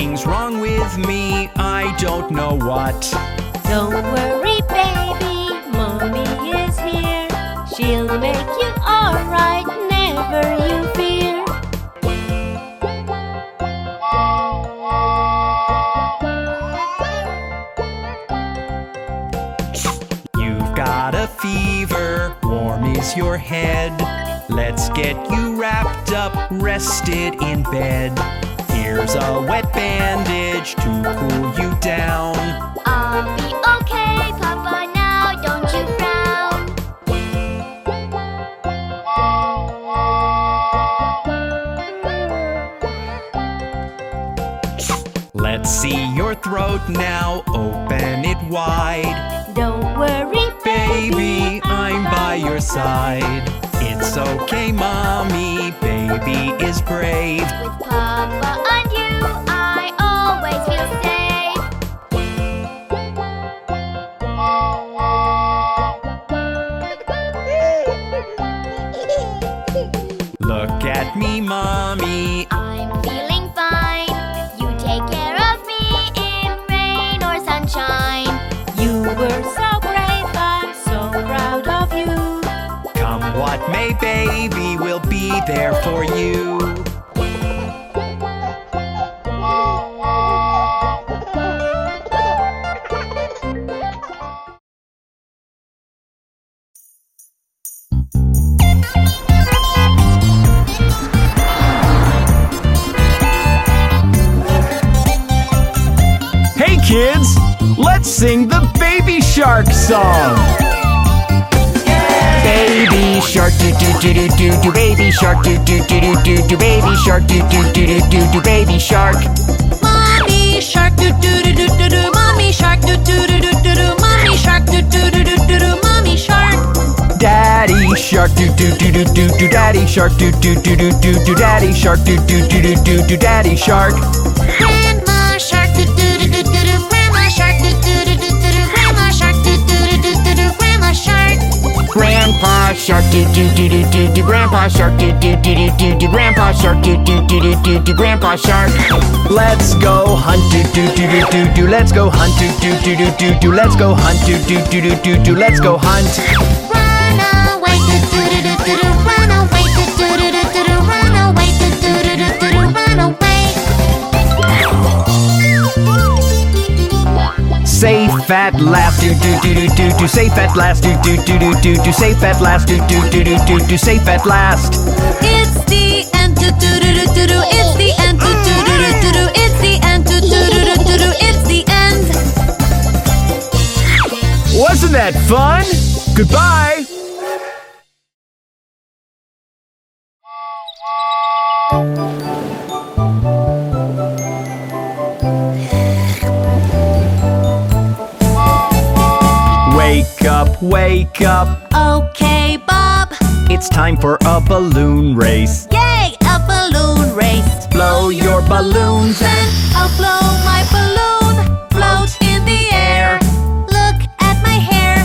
Something's wrong with me, I don't know what. Don't worry, baby, mommy is here. She'll make you alright, never you fear. You've got a fever, warm is your head. Let's get you wrapped up, rested in bed. Here's a wet bandage to cool you down. I'll be okay, Papa, now don't you frown. Let's see your throat now, open it wide. Don't worry, Baby, I'm by your side. It's okay, mommy, baby is brave. With Papa there for you. Hey kids, let's sing the Baby Shark song. Baby shark do do do do do do baby shark do do do do do do baby shark do do do do do do baby shark Mommy shark do do do do do do mommy shark do do do do do do mommy shark do do do do do do mommy shark Daddy shark do do do do do do daddy shark do do do do do do daddy shark do do do do do do daddy shark grandpa shark do do do do do do grandpa shark do do do do do do grandpa shark do do do do do do grandpa shark Let's go hunt do do do do do do let's go hunt do do do do do do let's go hunt do do do do do do let's go hunt Run away do do do do do Safe at last do do do do do do safe at last do do do do do do safe at last do do do do do do safe at last It's the end do do do do do do it's the end do do do do do do it's the end do do do do do do it's the end Wasn't that fun? Goodbye wake up. Okay Bob It's time for a balloon race. Yay a balloon race Blow your balloons and I'll blow my balloon float in the air Look at my hair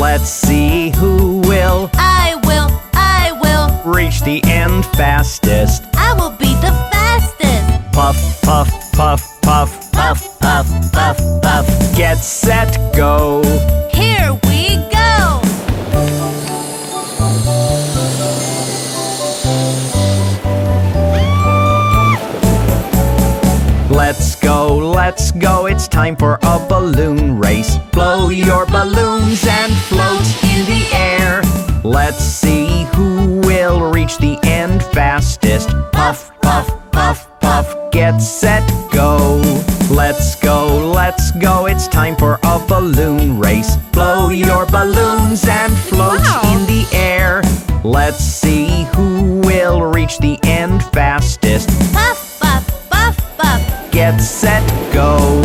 let's see who will I will I will reach the end fastest. I will be the fastest Puff, puff, puff, puff, puff, puff, puff, puff. Get set, go. Let's go, let's go. It's time for a balloon race. Blow your balloons and float in the air. Let's see who will reach the end fastest. Puff, puff, puff, puff. Get set, go. Let's go, let's go. It's time for a balloon race. Blow your balloons and float in the air. Let's see who will reach the end fastest. Get set, go.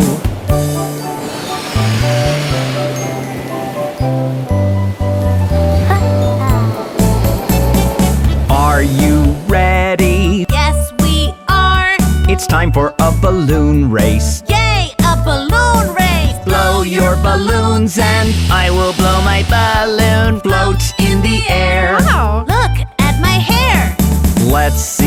Are you ready? Yes we are It's time for a balloon race. Yay a balloon race Blow your balloons and I will blow my balloon. Float in the air. Wow, Look at my hair Let's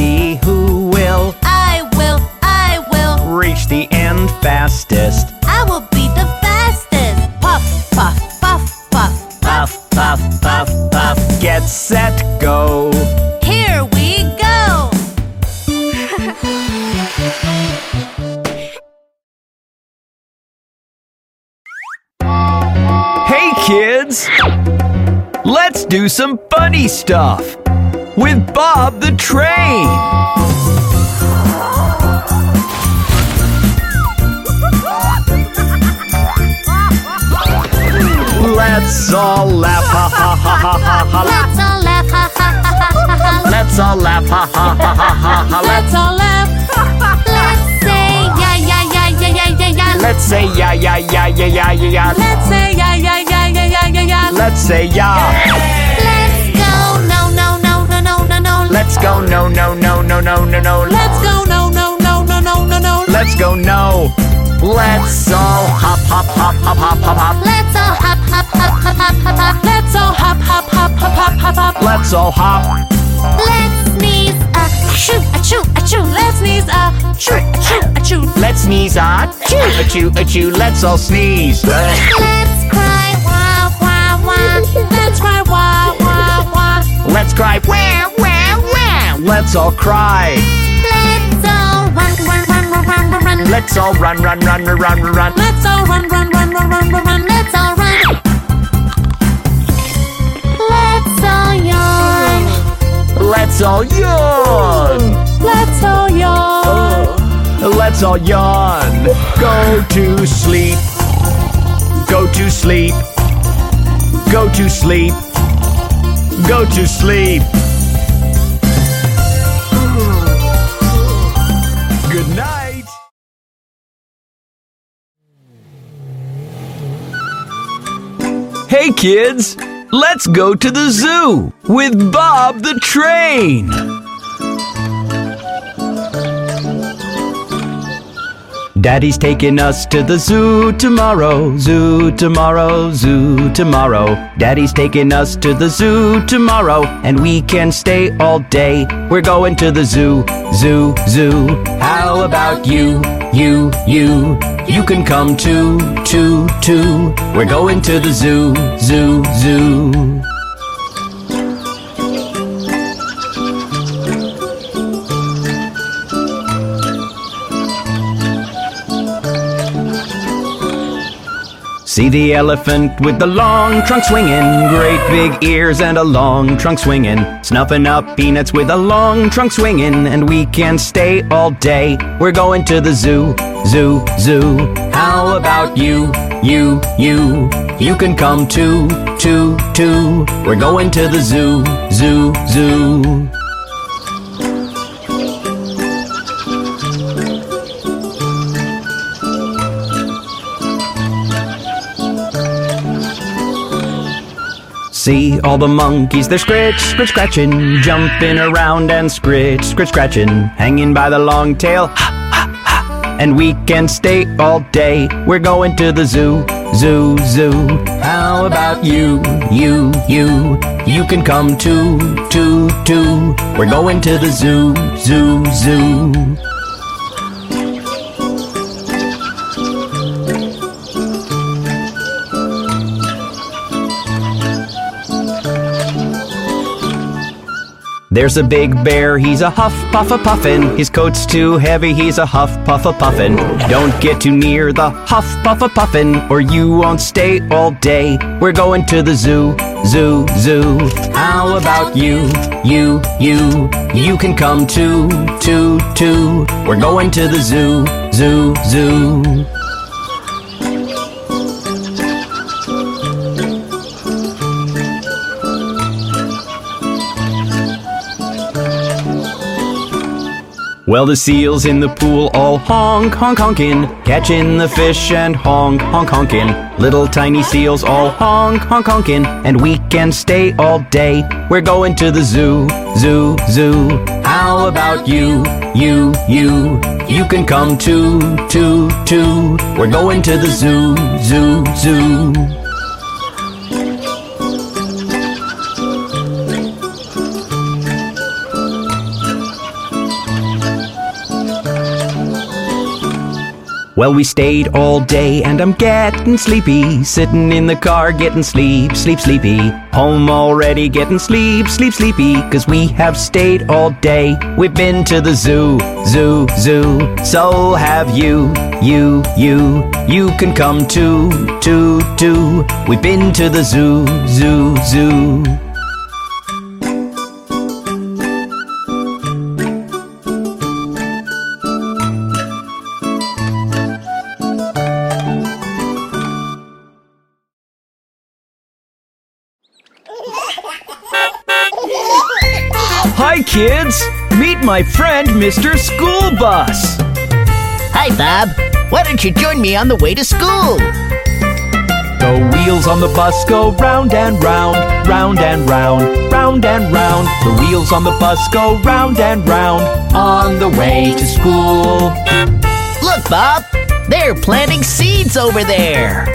fastest. I will be the fastest. Puff, puff, puff, puff. Puff, puff, puff, puff. Get set, go. Here we go. Hey kids! Let's do some funny stuff with Bob the Train. Let's all laugh, ha ha ha ha ha ha. Let's all laugh, ha ha ha ha ha ha. Let's all laugh, ha ha ha ha ha ha. Let's all laugh. Let's say yeah yeah yeah yeah yeah yeah yeah. Let's say yeah yeah yeah yeah yeah yeah yeah. Let's say yeah yeah yeah yeah yeah yeah yeah. Let's say yeah. Let's go no no no no no no no. Let's go no no no no no no no. Let's go no no no no no no no. Let's go no. Let's all hop hop hop hop hop hop hop. Let's all hop hop hop hop. Let's all hop hop hop hop hop hop hop. Let's all hop. Let's sneeze a shoo a choo a choo. Let's sneeze a choo a choo a choo. Let's sneeze ah choo a choo a choo. Let's all sneeze. Let's cry wah wah wah. Let's cry wah wah wah. Let's cry wow wow wow. Let's all cry. Let's all run run run run run run run. Let's all run run run run run run. Let's all run run run run run run run. Let's all Let's all yawn. Let's all yawn. Oh, let's all yawn. Go to sleep. Go to sleep. Go to sleep. Go to sleep. Good night. Hey kids, let's go to the zoo with Bob the Train. Daddy's taking us to the zoo tomorrow, zoo tomorrow, zoo tomorrow. Daddy's taking us to the zoo tomorrow, and we can stay all day. We're going to the zoo, zoo, zoo. How about you, you, you? You can come too, too, too. We're going to the zoo, zoo, zoo. See the elephant with the long trunk swinging, great big ears and a long trunk swinging, snuffing up peanuts with a long trunk swinging, and we can stay all day. We're going to the zoo, zoo, zoo. How about you, you, you? You can come too, too, too. We're going to the zoo, zoo, zoo. See all the monkeys, they're scritch, scritch, scratching, jumping around and scritch, scritch, scratching, hanging by the long tail. And we can stay all day. We're going to the zoo, zoo, zoo. How about you, you, you? You can come too, too, too. We're going to the zoo, zoo, zoo. There's a big bear, he's a huff puff a puffin. His coat's too heavy, he's a huff puff a puffin. Don't get too near the huff puff a puffin, or you won't stay all day. We're going to the zoo, zoo, zoo. How about you, you, you? You can come too, too, too. We're going to the zoo, zoo, zoo. Well, the seals in the pool all honk, honk, honkin', catching the fish and honk, honk, honkin'. Little tiny seals all honk, honk, honkin', and we can stay all day. We're going to the zoo, zoo, zoo. How about you, you, you? You can come too, too, too. We're going to the zoo, zoo, zoo. Well, we stayed all day and I'm getting sleepy. Sitting in the car getting sleep, sleep, sleepy. Home already getting sleep, sleep, sleepy. Cause we have stayed all day. We've been to the zoo, zoo, zoo. So have you, you, you. You can come too, too, too. We've been to the zoo, zoo, zoo. Hi, kids! Meet my friend, Mr. School Bus. Hi, Bob. Why don't you join me on the way to school? The wheels on the bus go round and round, round and round, round and round. The wheels on the bus go round and round on the way to school. Look, Bob. They're planting seeds over there.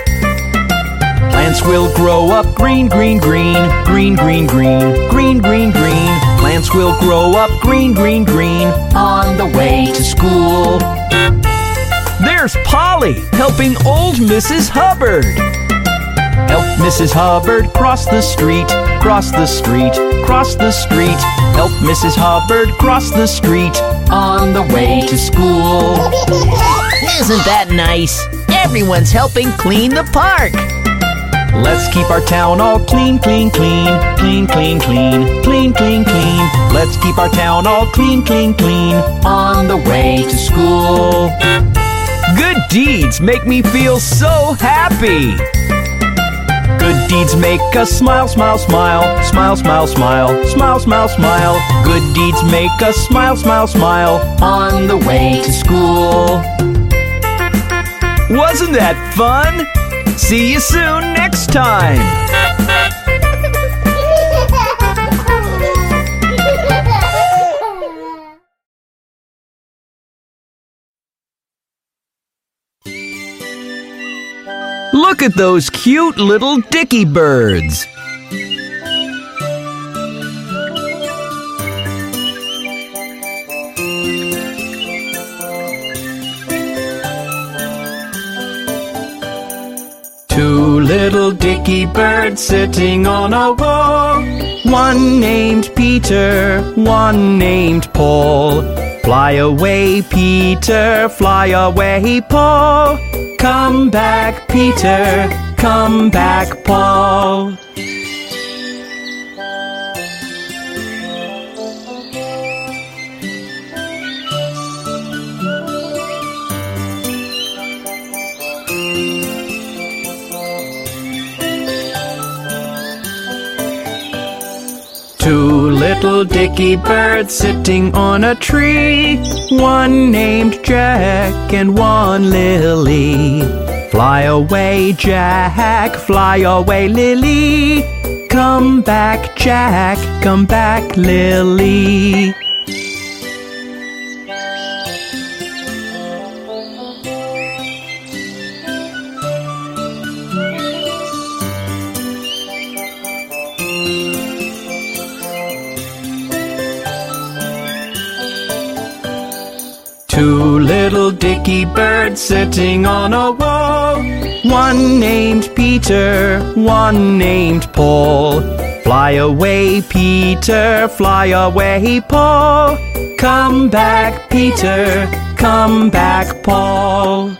Plants will grow up green, green, green, green, green, green, green, green, green. Plants will grow up green, green, green on the way to school. There's Polly helping old Mrs. Hubbard. Help Mrs. Hubbard cross the street, cross the street, cross the street. Help Mrs. Hubbard cross the street on the way to school. Isn't that nice? Everyone's helping clean the park. Let's keep our town all clean, clean, clean, clean, clean, clean, clean, clean, clean. Let's keep our town all clean, clean, clean on the way to school. Good deeds make me feel so happy. Good deeds make us smile, smile, smile, smile, smile, smile, smile, smile, smile. Good deeds make us smile, smile, smile on the way to school. Wasn't that fun? See you soon next time. Look at those cute little dicky birds. Little dicky bird sitting on a wall. One named Peter, one named Paul. Fly away, Peter, fly away, Paul. Come back, Peter, come back, Paul. Two little dicky birds sitting on a tree. One named Jack and one Lily. Fly away, Jack, fly away, Lily. Come back, Jack, come back, Lily. Two little dicky birds sitting on a wall. One named Peter, one named Paul. Fly away, Peter, fly away, Paul. Come back, Peter, come back, Paul.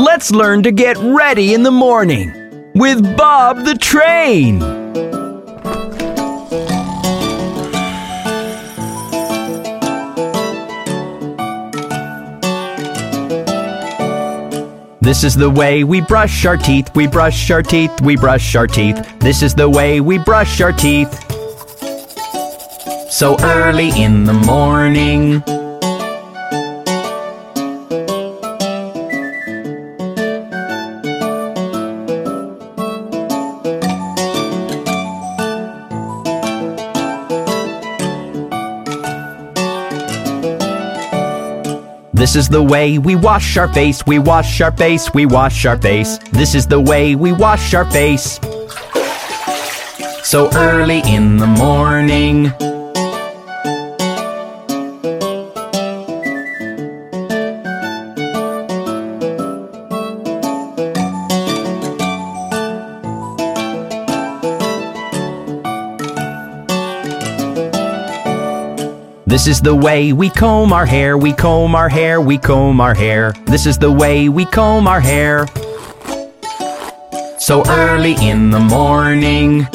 Let's learn to get ready in the morning with Bob the Train. This is the way we brush our teeth, we brush our teeth, we brush our teeth. This is the way we brush our teeth. So early in the morning. This is the way we wash our face, we wash our face, we wash our face. This is the way we wash our face. So early in the morning. This is the way we comb our hair, we comb our hair, we comb our hair. This is the way we comb our hair. So early in the morning.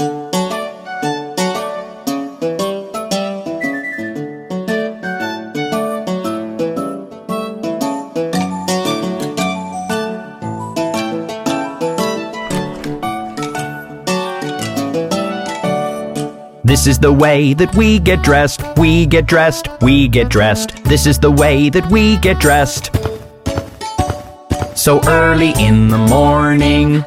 This is the way that we get dressed, we get dressed, we get dressed. This is the way that we get dressed. So early in the morning.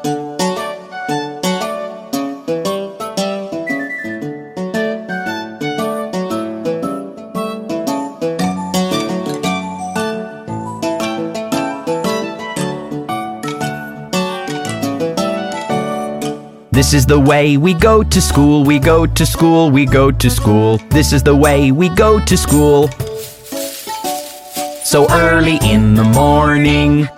This is the way we go to school, we go to school, we go to school. This is the way we go to school. So early in the morning.